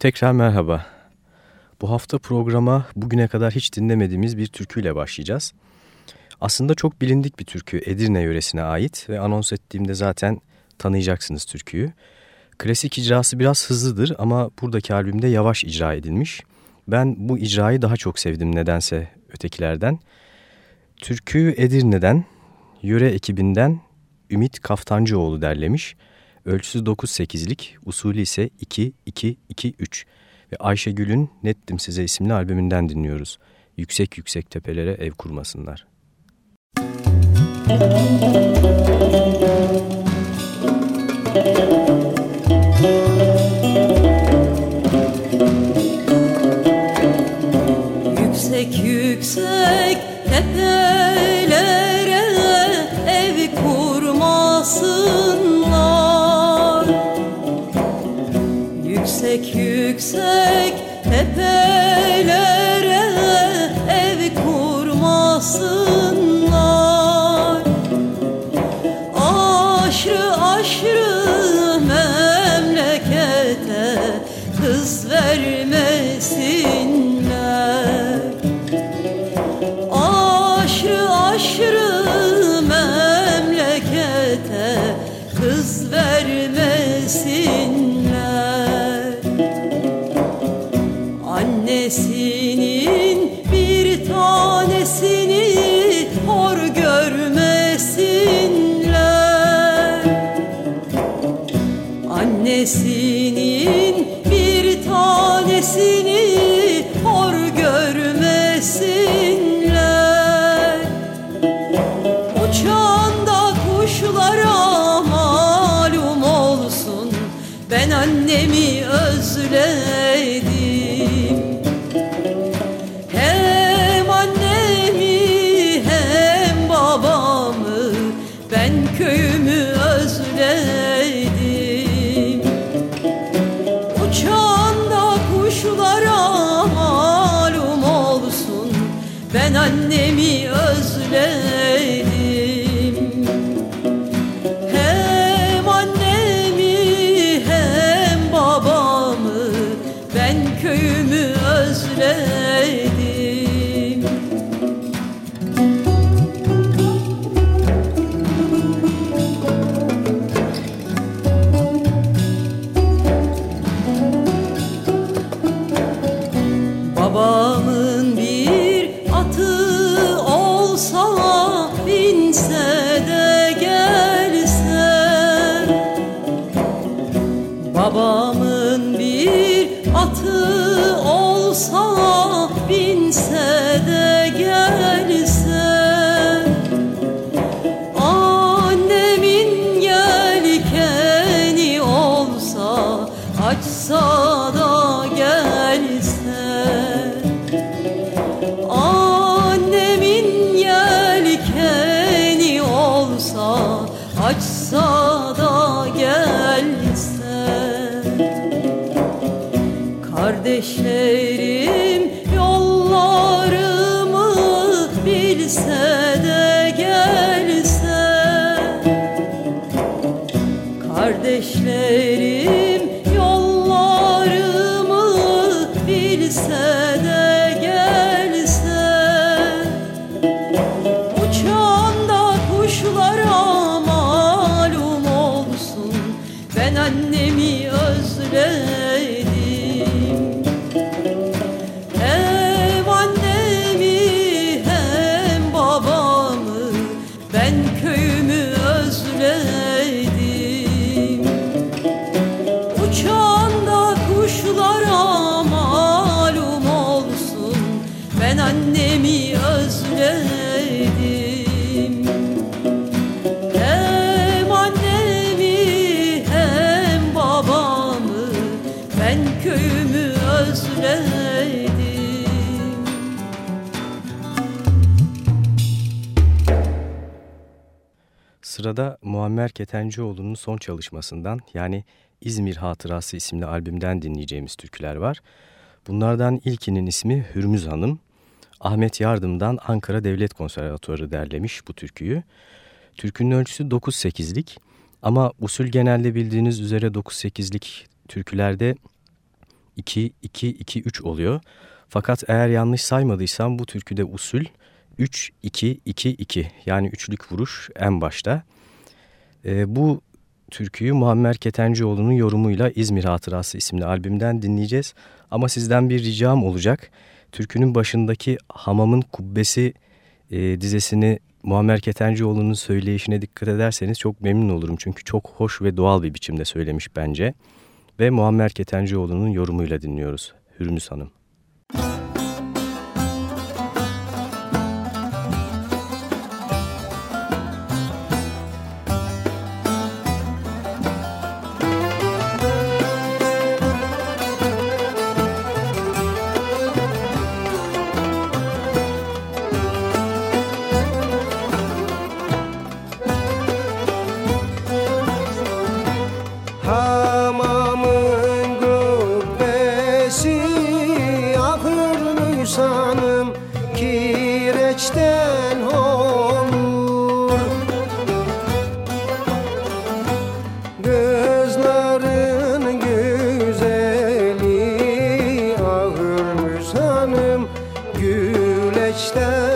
Tekrar merhaba. Bu hafta programa bugüne kadar hiç dinlemediğimiz bir türküyle başlayacağız. Aslında çok bilindik bir türkü Edirne yöresine ait ve anons ettiğimde zaten tanıyacaksınız türküyü. Klasik icrası biraz hızlıdır ama buradaki albümde yavaş icra edilmiş. Ben bu icrayı daha çok sevdim nedense ötekilerden. Türkü Edirne'den, yöre ekibinden Ümit Kaftancıoğlu derlemiş. Ölçüsü 9-8'lik, usulü ise 2-2-2-3 ve Ayşegül'ün Nettim Size isimli albümünden dinliyoruz. Yüksek yüksek tepelere ev kurmasınlar. Yüksek yüksek tepelere ev kurmasınlar Yüksek tepelere tanesini Muammer Ketencioğlu'nun son çalışmasından yani İzmir Hatırası isimli albümden dinleyeceğimiz türküler var. Bunlardan ilkinin ismi Hürmüz Hanım. Ahmet Yardım'dan Ankara Devlet Konservatuarı derlemiş bu türküyü. Türkünün ölçüsü 9-8'lik ama usul genelde bildiğiniz üzere 9-8'lik türkülerde 3-2-2-2-3 oluyor. Fakat eğer yanlış saymadıysam bu türküde usul 3-2-2-2 yani üçlük vuruş en başta. E, bu türküyü Muammer Ketencioğlu'nun yorumuyla İzmir Hatırası isimli albümden dinleyeceğiz. Ama sizden bir ricam olacak. Türkünün başındaki hamamın kubbesi e, dizesini Muammer Ketencioğlu'nun söyleyişine dikkat ederseniz çok memnun olurum. Çünkü çok hoş ve doğal bir biçimde söylemiş bence. Ve Muammer Ketencioğlu'nun yorumuyla dinliyoruz. Hürmüz Hanım. Perçemli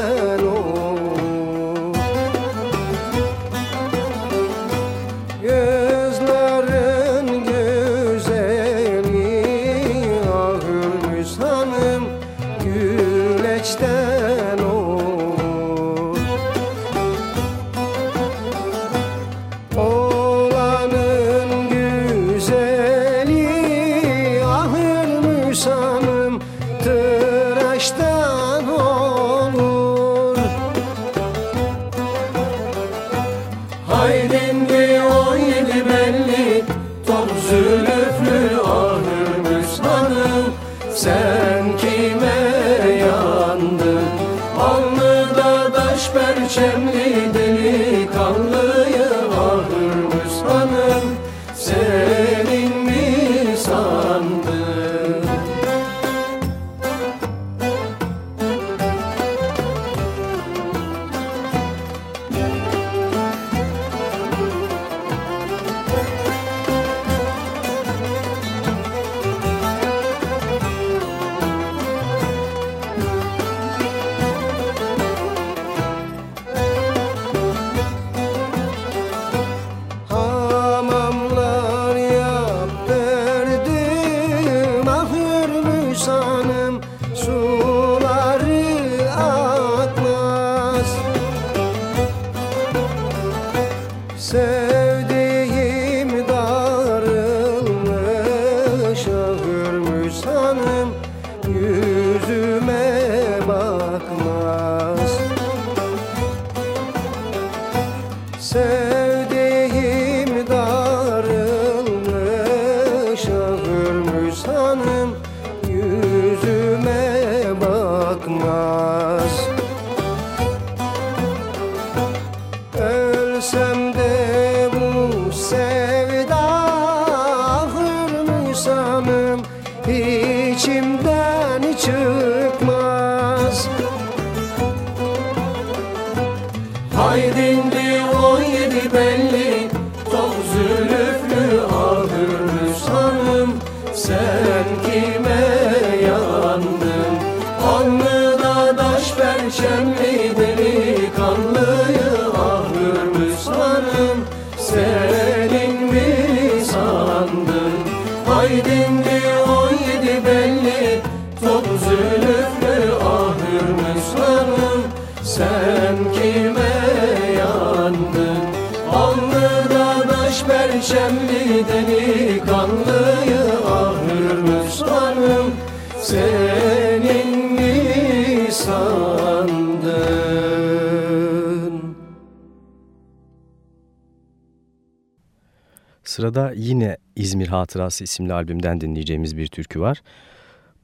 Sırada yine İzmir Hatırası isimli albümden dinleyeceğimiz bir türkü var.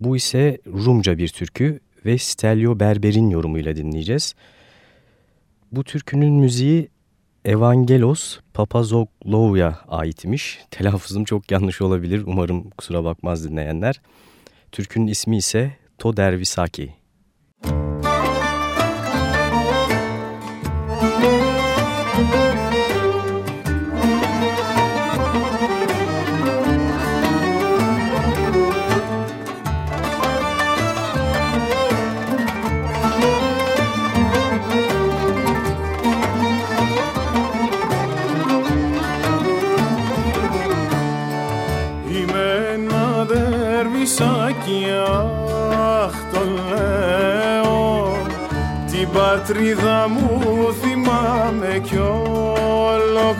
Bu ise Rumca bir türkü ve Stelio Berber'in yorumuyla dinleyeceğiz. Bu türkünün müziği Evangelos Papazoglou'ya aitmiş. Telaffuzum çok yanlış olabilir. Umarım kusura bakmaz dinleyenler. Türkünün ismi ise Todervisaki. Visaki. Πατρίδα μου θυμάμαι κι όλο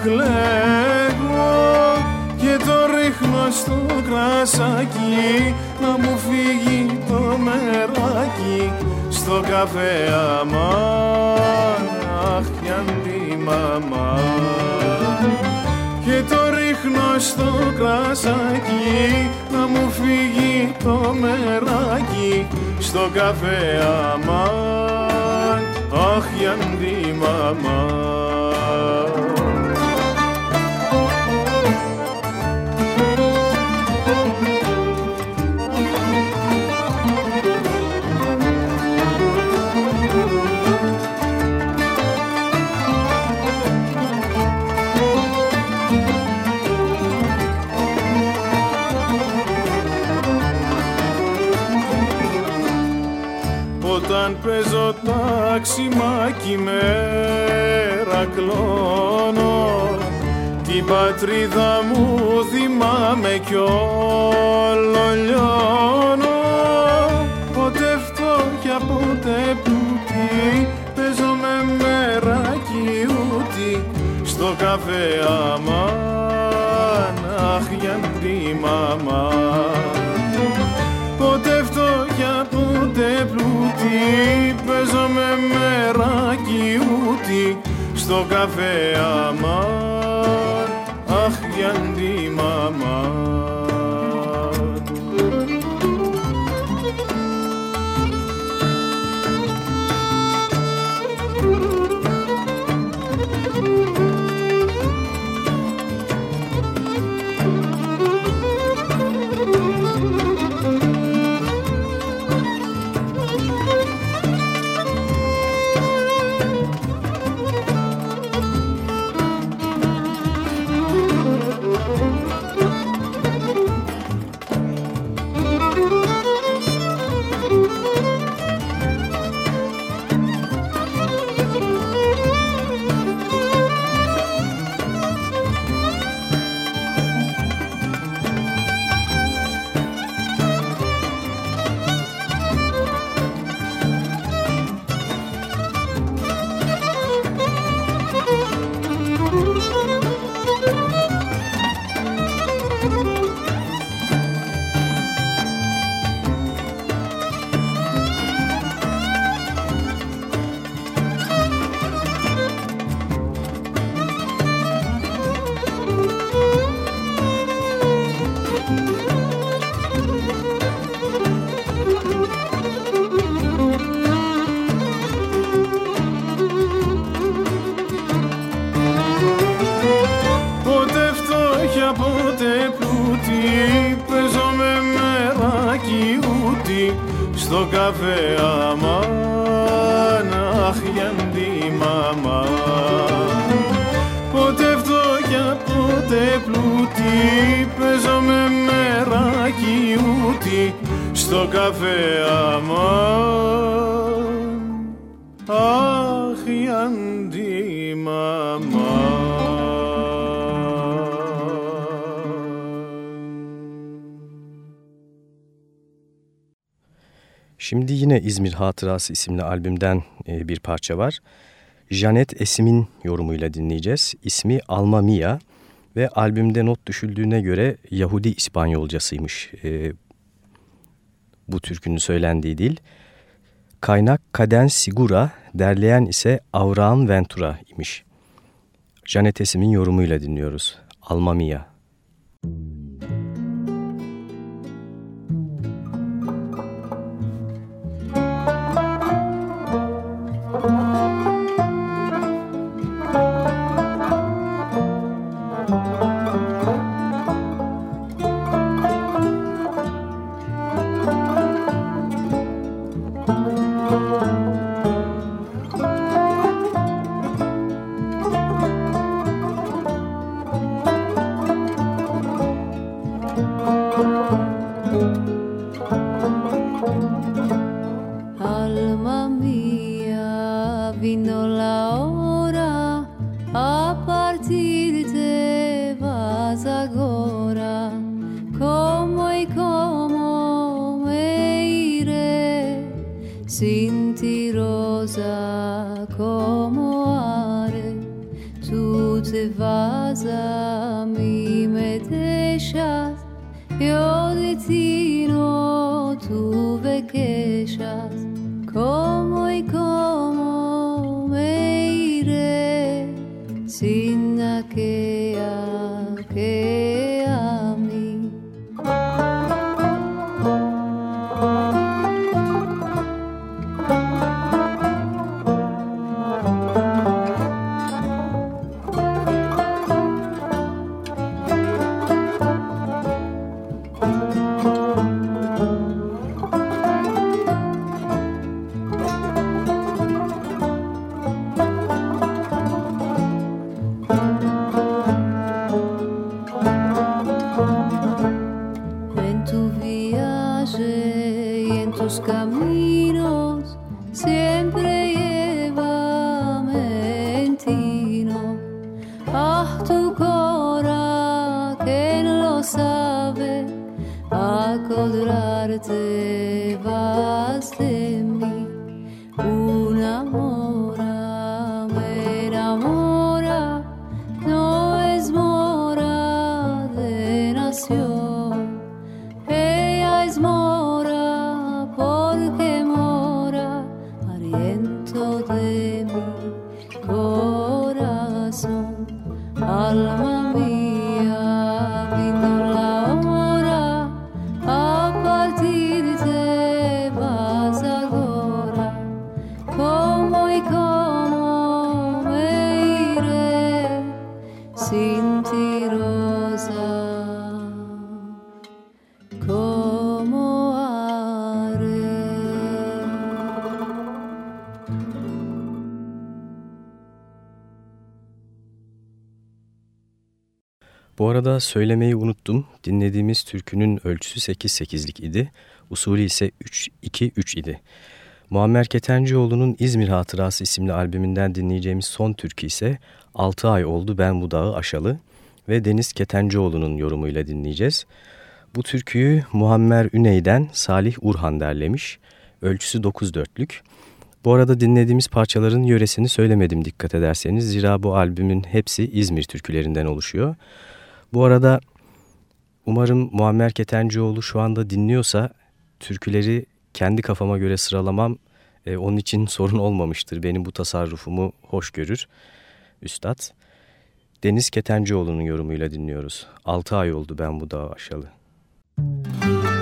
και το ρίχνω στο κρασάκι να μου φύγει το μεράκι. Στο καφέ αμάν αχ τη μαμά. Και το ρίχνω στο κρασάκι να μου φύγει το μεράκι. Στο καφέ αμάν אך ינדים אמר πατρίδα μου θυμάμαι κι όλο λιώνω. Ποτέ φτώχεια, ποτέ πλούτη παίζω με μεράκι ούτι. Στο καφέ αμάν αχ για τη μαμά. Ποτέ φτώχεια, ποτέ πλούτη Παίζω με μεράκι ούτι. Στο καφέ αμάν yine İzmir Hatırası isimli albümden e, bir parça var. Janet Esim'in yorumuyla dinleyeceğiz. İsmi Alma Mia ve albümde not düşüldüğüne göre Yahudi İspanyolcasıymış e, bu türkünün söylendiği dil. Kaynak Kaden Sigura, derleyen ise Avraham Ventura imiş. Janet Esim'in yorumuyla dinliyoruz. Alma Mia. Bu arada söylemeyi unuttum. Dinlediğimiz türkünün ölçüsü 8-8'lik idi. Usulü ise 3-2-3 idi. Muammer Ketencioğlu'nun İzmir Hatırası isimli albümünden dinleyeceğimiz son türkü ise 6 ay oldu ben bu dağı aşalı ve Deniz Ketencioğlu'nun yorumuyla dinleyeceğiz. Bu türküyü Muammer Üney'den Salih Urhan derlemiş. Ölçüsü 9-4'lük. Bu arada dinlediğimiz parçaların yöresini söylemedim dikkat ederseniz. Zira bu albümün hepsi İzmir türkülerinden oluşuyor. Bu arada umarım Muammer Ketencioğlu şu anda dinliyorsa türküleri kendi kafama göre sıralamam e, onun için sorun olmamıştır. Benim bu tasarrufumu hoş görür Üstad. Deniz Ketencioğlu'nun yorumuyla dinliyoruz. 6 ay oldu ben bu dağı aşalı. Altı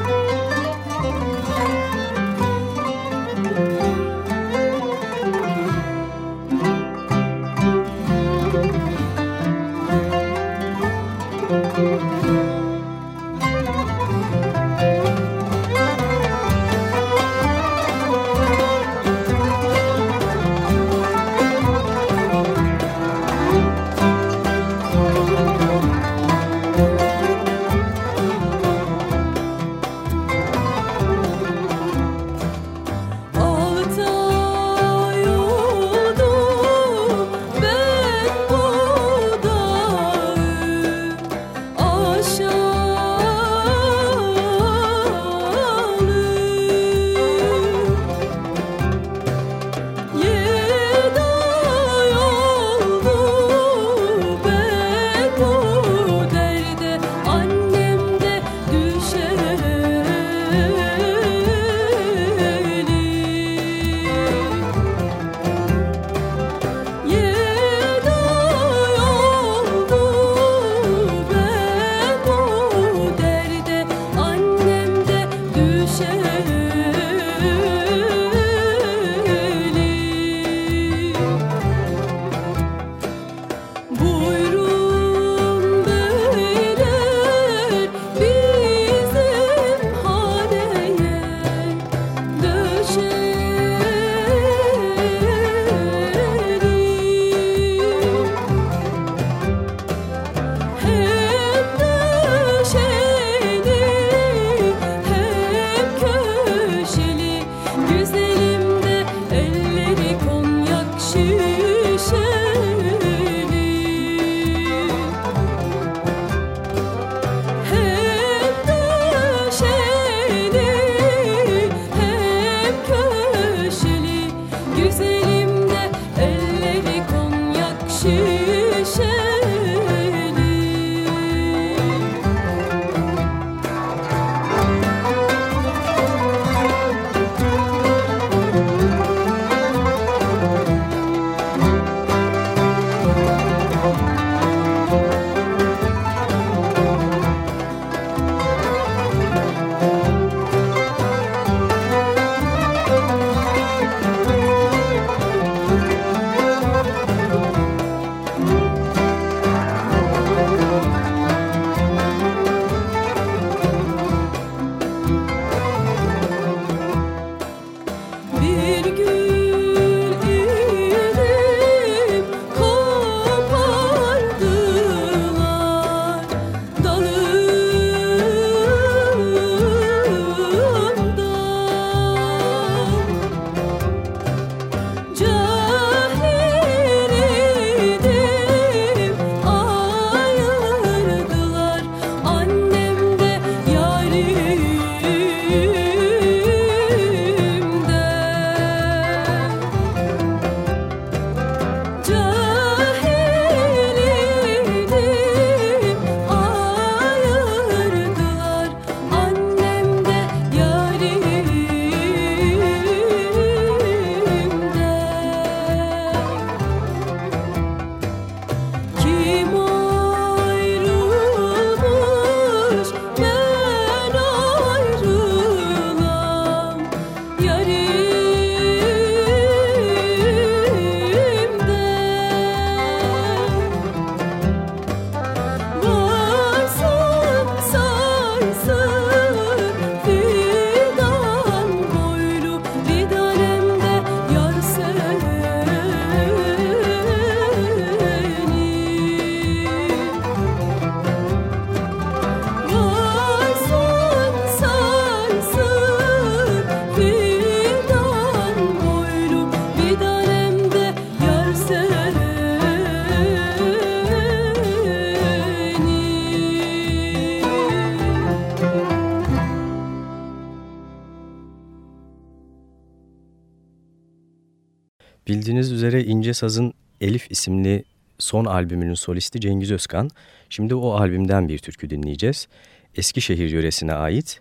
Saz'ın Elif isimli son albümünün solisti Cengiz Özkan. Şimdi o albümden bir türkü dinleyeceğiz. Eskişehir yöresine ait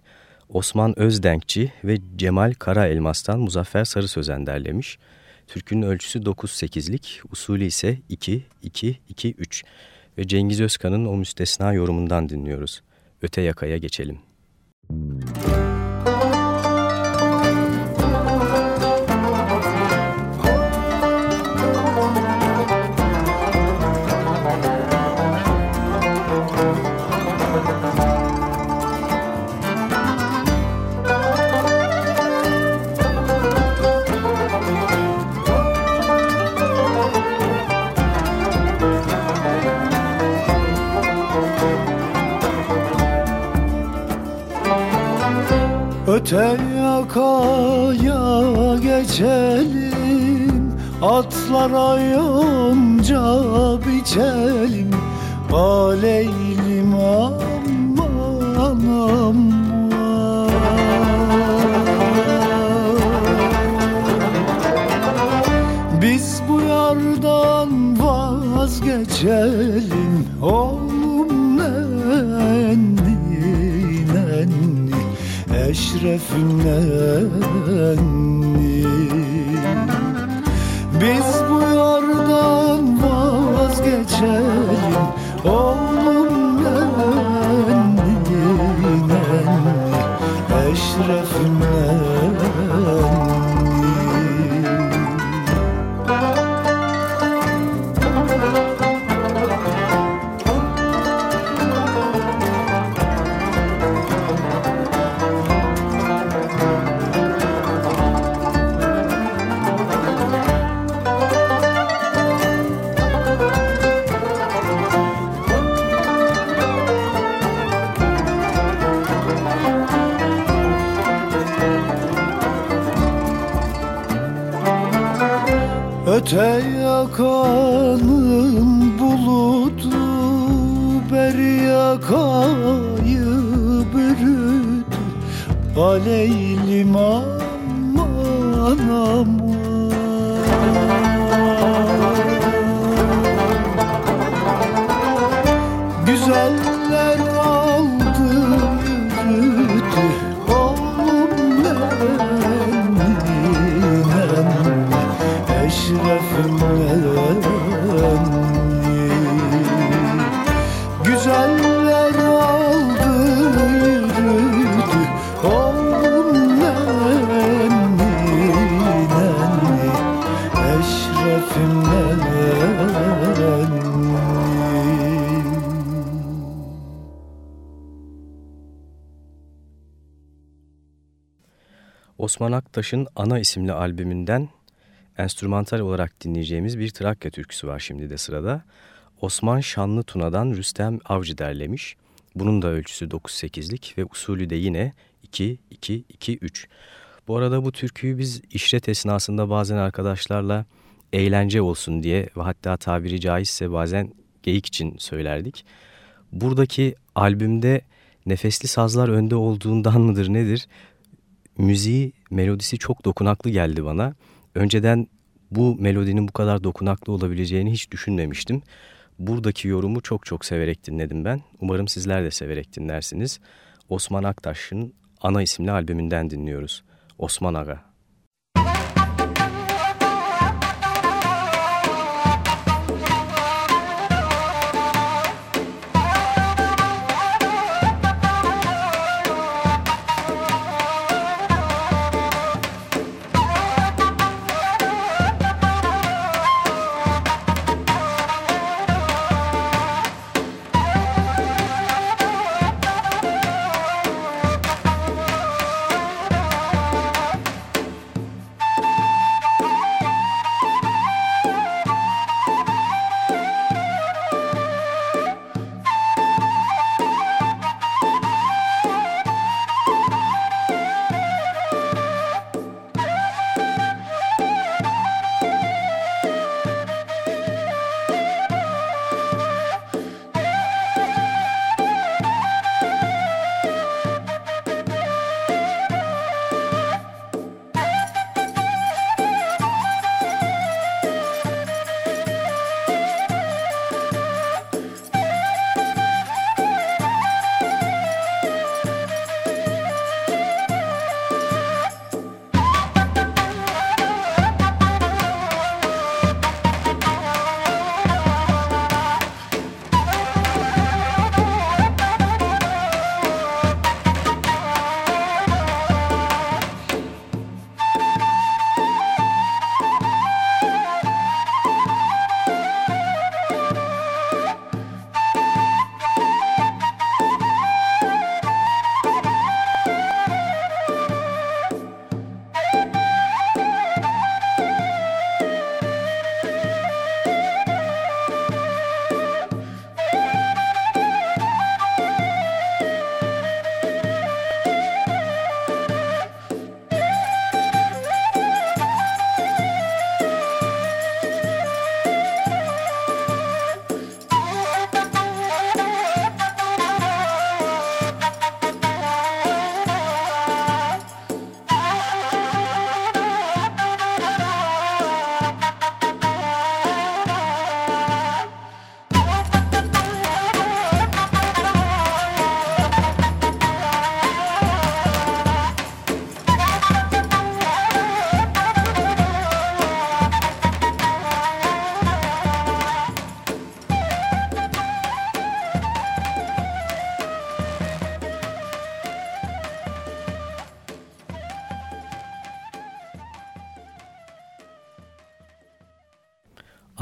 Osman Özdenkçi ve Cemal Karaelmas'tan Muzaffer Sarı Sözen derlemiş. Türkünün ölçüsü 9-8'lik, usulü ise 2-2-2-3 ve Cengiz Özkan'ın o müstesna yorumundan dinliyoruz. Öte yakaya geçelim. Müzik Öte yakaya geçelim Atlara yonca biçelim. Aleylim aman aman Biz bu yardan vazgeçelim Oğlum eşrefinden Biz bu yardan vazgeçelim Oğlum nenni nenni Öte yakanın bulutu Beri yakayı bürüdü. Aleylim aman aman Güzeller Osman Aktaş'ın Ana isimli albümünden enstrümantal olarak dinleyeceğimiz bir Trakya türküsü var şimdi de sırada. Osman Şanlı Tuna'dan Rüstem Avcı derlemiş. Bunun da ölçüsü 9-8'lik ve usulü de yine 2-2-2-3. Bu arada bu türküyü biz işret esnasında bazen arkadaşlarla eğlence olsun diye ve hatta tabiri caizse bazen geyik için söylerdik. Buradaki albümde nefesli sazlar önde olduğundan mıdır nedir? Müziği, melodisi çok dokunaklı geldi bana önceden bu melodinin bu kadar dokunaklı olabileceğini hiç düşünmemiştim. Buradaki yorumu çok çok severek dinledim ben. Umarım sizler de severek dinlersiniz. Osman Aktaş'ın Ana isimli albümünden dinliyoruz. Osman Aga.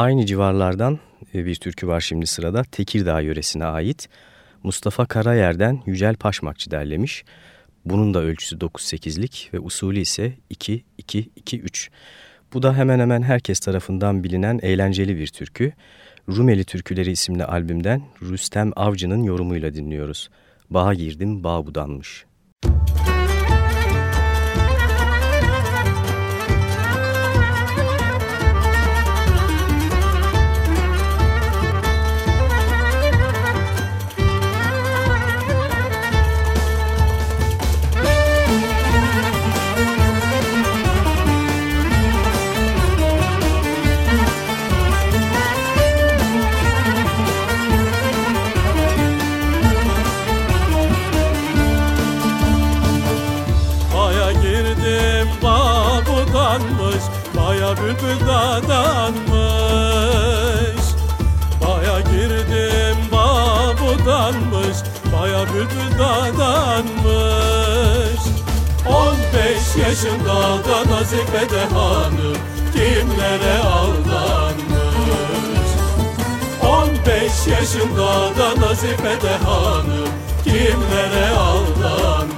Aynı civarlardan e, bir türkü var şimdi sırada. Tekirdağ yöresine ait. Mustafa Karayer'den Yücel Paşmakçı derlemiş. Bunun da ölçüsü 9-8'lik ve usulü ise 2-2-2-3. Bu da hemen hemen herkes tarafından bilinen eğlenceli bir türkü. Rumeli Türküleri isimli albümden Rüstem Avcı'nın yorumuyla dinliyoruz. Bağa girdim, bağ budanmış. Müzik yaşında da Nazife hanım Kimlere aldanmış? On beş yaşında da Nazife de hanım Kimlere aldanmış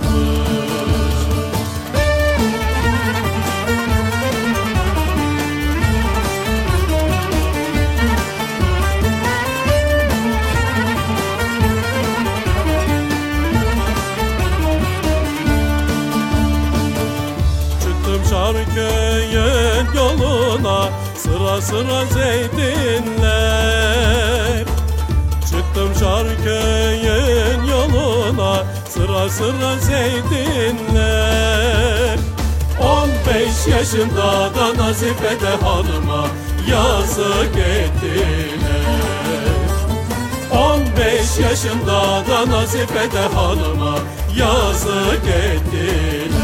Sıra zeytinler. Çıktım Şarköy'ün yoluna. Sıra sıra zeytinler. On beş yaşında da Nazife de hanıma yazık ettiler. On beş yaşında da Nazife de hanıma yazık ettiler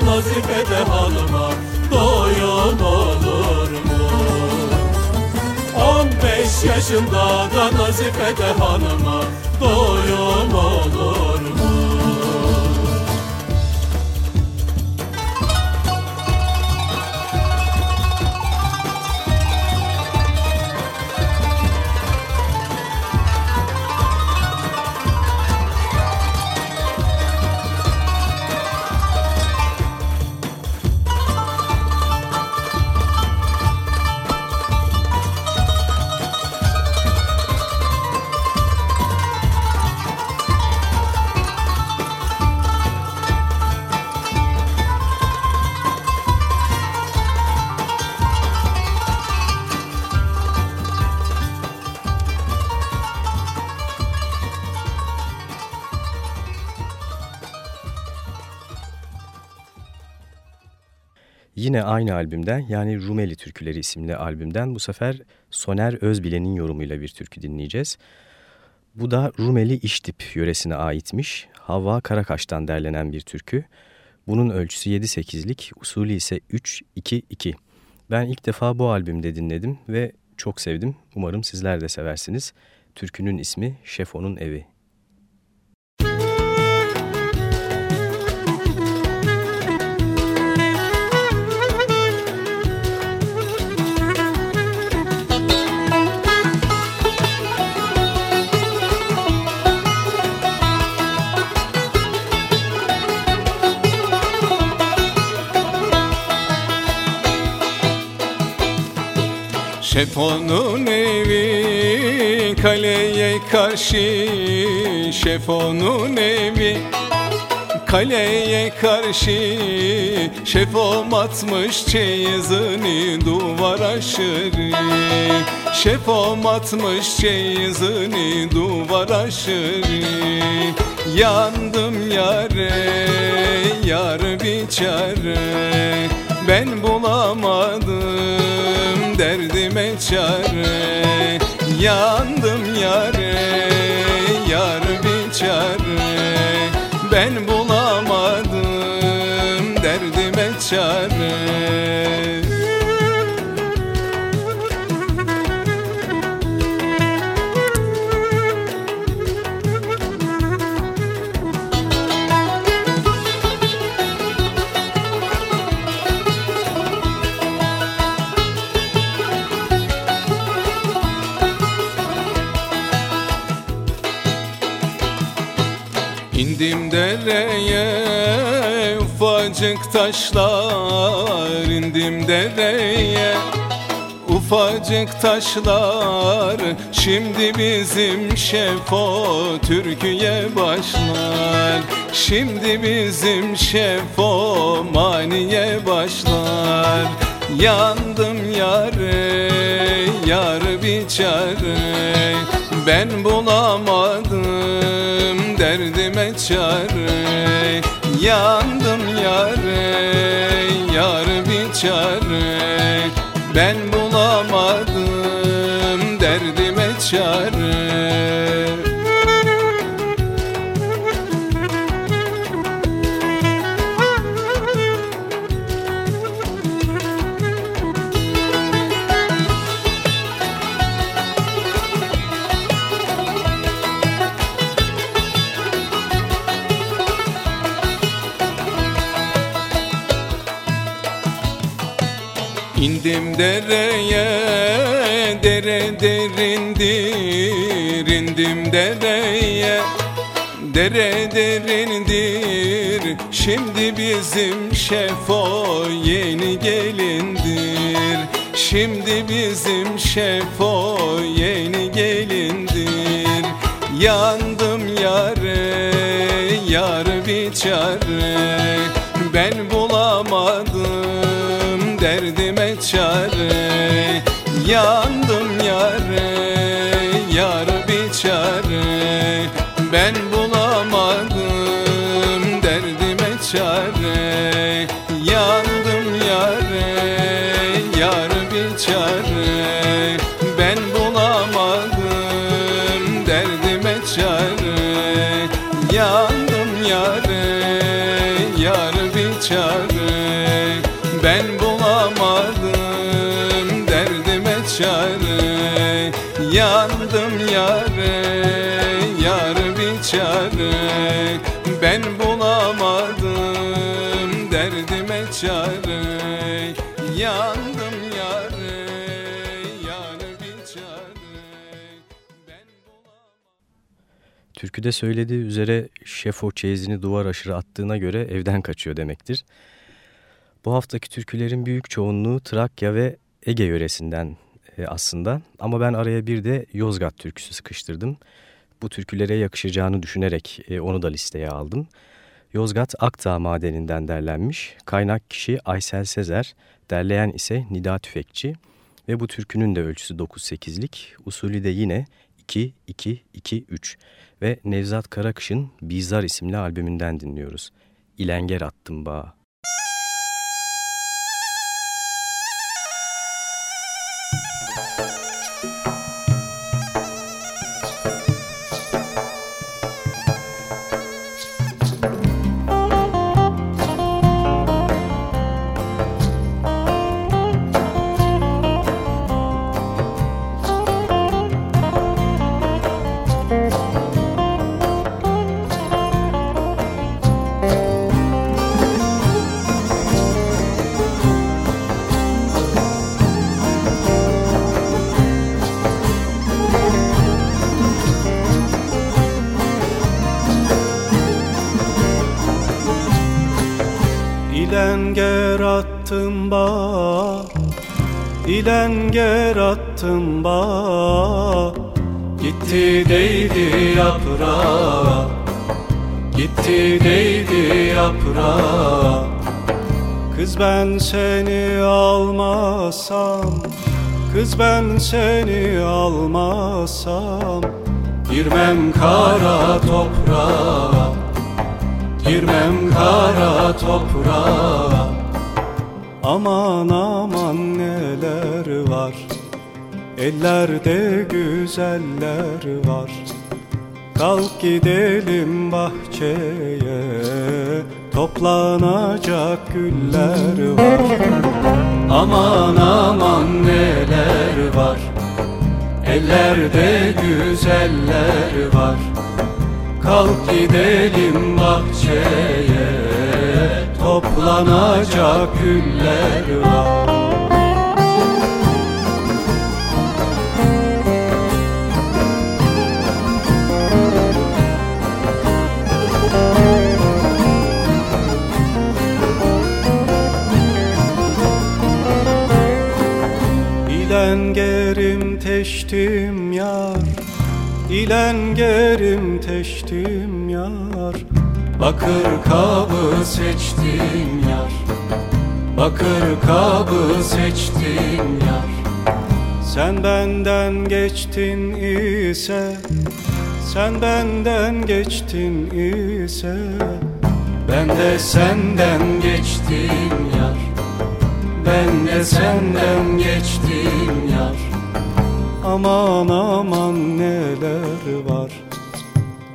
yaşımda da nazifede hanıma doyum olur mu? On beş yaşımda da nazifede hanıma doyum olur Yine aynı albümden yani Rumeli Türküleri isimli albümden bu sefer Soner Özbilen'in yorumuyla bir türkü dinleyeceğiz. Bu da Rumeli İştip yöresine aitmiş. Havva Karakaş'tan derlenen bir türkü. Bunun ölçüsü 7-8'lik, usulü ise 3-2-2. Ben ilk defa bu albümde dinledim ve çok sevdim. Umarım sizler de seversiniz. Türkünün ismi Şefo'nun Evi. Şefonun evi kaleye karşı. Şefonun evi kaleye karşı. Şefom atmış çeyizini duvar aşırı. Şefom atmış çeyizini duvar aşırı. Yandım yare yar biçare. Ben bulamadım çare Yandım taşlar indim dereye Ufacık taşlar şimdi bizim şefo türküye başlar. Şimdi bizim şefo maniye başlar. Yandım yare yar bir çare Ben bulamadım derdime çare Yandım yare yar bir Ben bulamadım derdime çare dereye, dere derindir indim dereye. Dere derindir, şimdi bizim şefo yeni gelindir. Şimdi bizim şefo yeni gelindir. Yandım yare, yar bir Türküde söylediği üzere şefo çeyizini duvar aşırı attığına göre evden kaçıyor demektir. Bu haftaki türkülerin büyük çoğunluğu Trakya ve Ege yöresinden e, aslında ama ben araya bir de Yozgat türküsü sıkıştırdım. Bu türkülere yakışacağını düşünerek e, onu da listeye aldım. Yozgat Akdağ madeninden derlenmiş. Kaynak kişi Aysel Sezer, derleyen ise Nida Tüfekçi ve bu türkünün de ölçüsü 9-8'lik, usulü de yine 2-2-2-3 ve Nevzat Karakış'ın Bizar isimli albümünden dinliyoruz. İlenger attım bağa. Gitti değdi yaprağa Kız ben seni almasam Kız ben seni almasam Girmem kara toprağa. Girmem kara toprağa. Aman aman neler var? Ellerde güzeller var Kalk gidelim bahçeye Toplanacak güller var. Aman aman neler var Ellerde güzeller var. Kalk gidelim bahçeye Toplanacak güller var teştim yar İlengerim teştim yar. Bakır kabı seçtim yar Bakır kabı seçtim yar. Sen benden geçtin ise Sen benden geçtin ise Ben de senden geçtim yar. Ben de senden geçtim yar Aman aman neler var?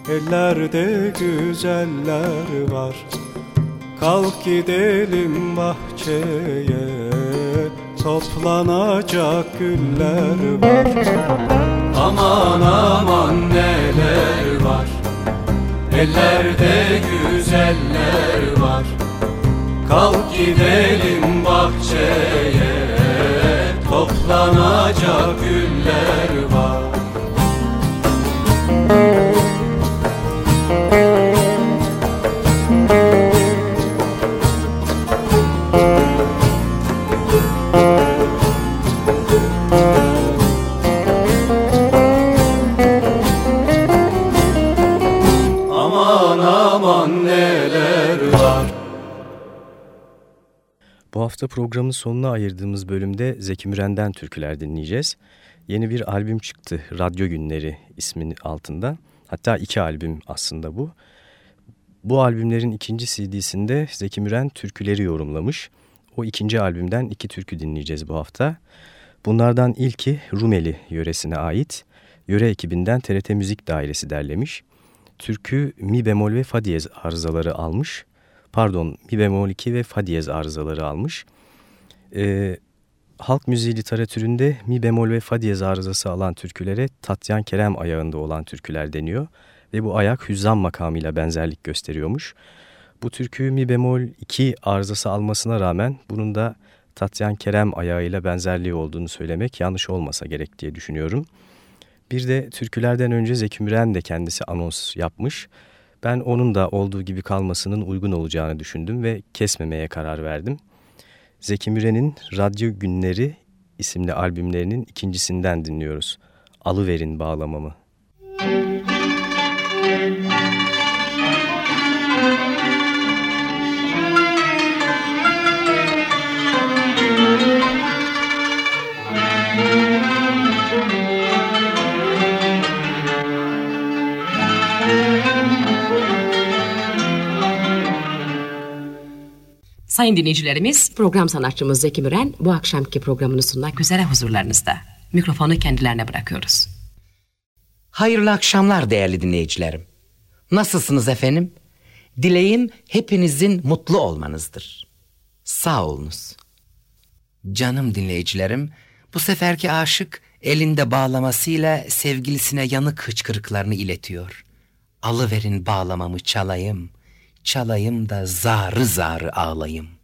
Ellerde güzeller var. Kalk gidelim bahçeye Toplanacak güller var. Aman aman neler var? Ellerde güzeller var. Kalk gidelim bahçeye Toplanacak güller var hafta programın sonuna ayırdığımız bölümde Zeki Müren'den türküler dinleyeceğiz. Yeni bir albüm çıktı, Radyo Günleri isminin altında. Hatta iki albüm aslında bu. Bu albümlerin ikinci CD'sinde Zeki Müren türküleri yorumlamış. O ikinci albümden iki türkü dinleyeceğiz bu hafta. Bunlardan ilki Rumeli yöresine ait. Yöre ekibinden TRT Müzik Dairesi derlemiş. Türkü mi bemol ve fa diyez arızaları almış. Pardon mi bemol 2 ve fa diyez arızaları almış. Ee, halk müziği literatüründe mi bemol ve fa diyez arızası alan türkülere Tatyan Kerem ayağında olan türküler deniyor. Ve bu ayak hüzzam makamıyla benzerlik gösteriyormuş. Bu türkü mi bemol 2 arızası almasına rağmen bunun da Tatyan Kerem ayağıyla benzerliği olduğunu söylemek yanlış olmasa gerek diye düşünüyorum. Bir de türkülerden önce Zeki Müren de kendisi anons yapmış. Ben onun da olduğu gibi kalmasının uygun olacağını düşündüm ve kesmemeye karar verdim. Zeki Müren'in Radyo Günleri isimli albümlerinin ikincisinden dinliyoruz. Alıverin bağlamamı. Sayın dinleyicilerimiz, program sanatçımız Zeki Müren bu akşamki programını sunmak üzere huzurlarınızda. Mikrofonu kendilerine bırakıyoruz. Hayırlı akşamlar değerli dinleyicilerim. Nasılsınız efendim? Dileğim hepinizin mutlu olmanızdır. Sağ olunuz. Canım dinleyicilerim, bu seferki aşık elinde bağlamasıyla sevgilisine yanık hıçkırıklarını iletiyor. Alıverin bağlamamı çalayım, çalayım da zarı zarı ağlayım.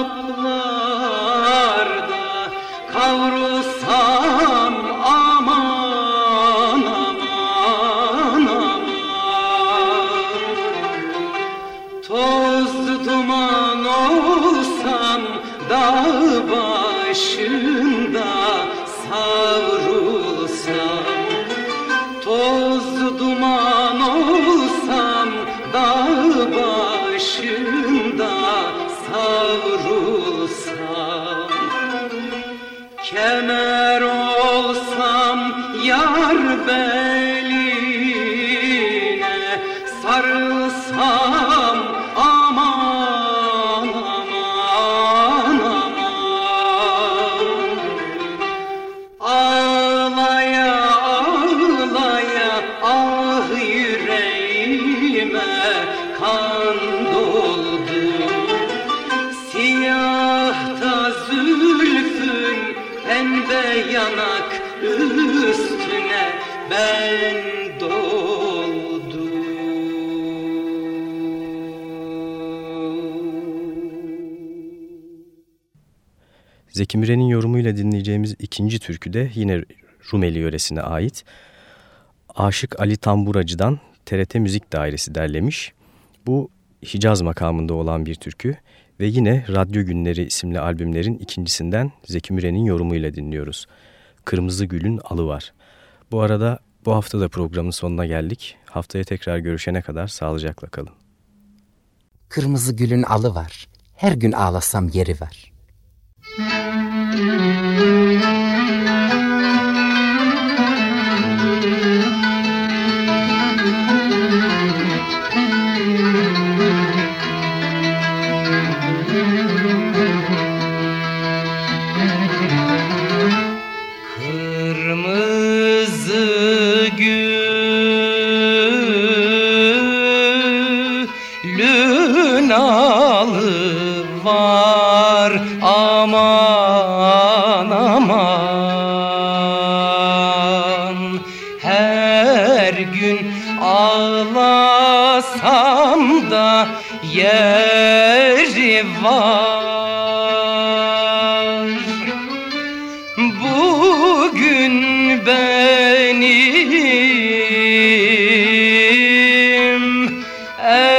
أطلق Zeki Müren'in yorumuyla dinleyeceğimiz ikinci türkü de yine Rumeli yöresine ait. Aşık Ali Tamburacı'dan TRT Müzik Dairesi derlemiş. Bu Hicaz makamında olan bir türkü ve yine Radyo Günleri isimli albümlerin ikincisinden Zeki Müren'in yorumuyla dinliyoruz. Kırmızı Gül'ün Alı var. Bu arada bu hafta da programın sonuna geldik. Haftaya tekrar görüşene kadar sağlıcakla kalın. Kırmızı gülün alı var. Her gün ağlasam yeri var. Var. Bugün benim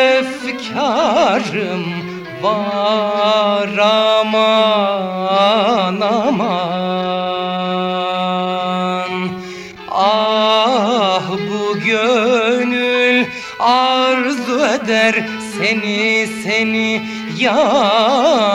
efkarım var aman aman. Ah bu gönül arzu eder seni seni yar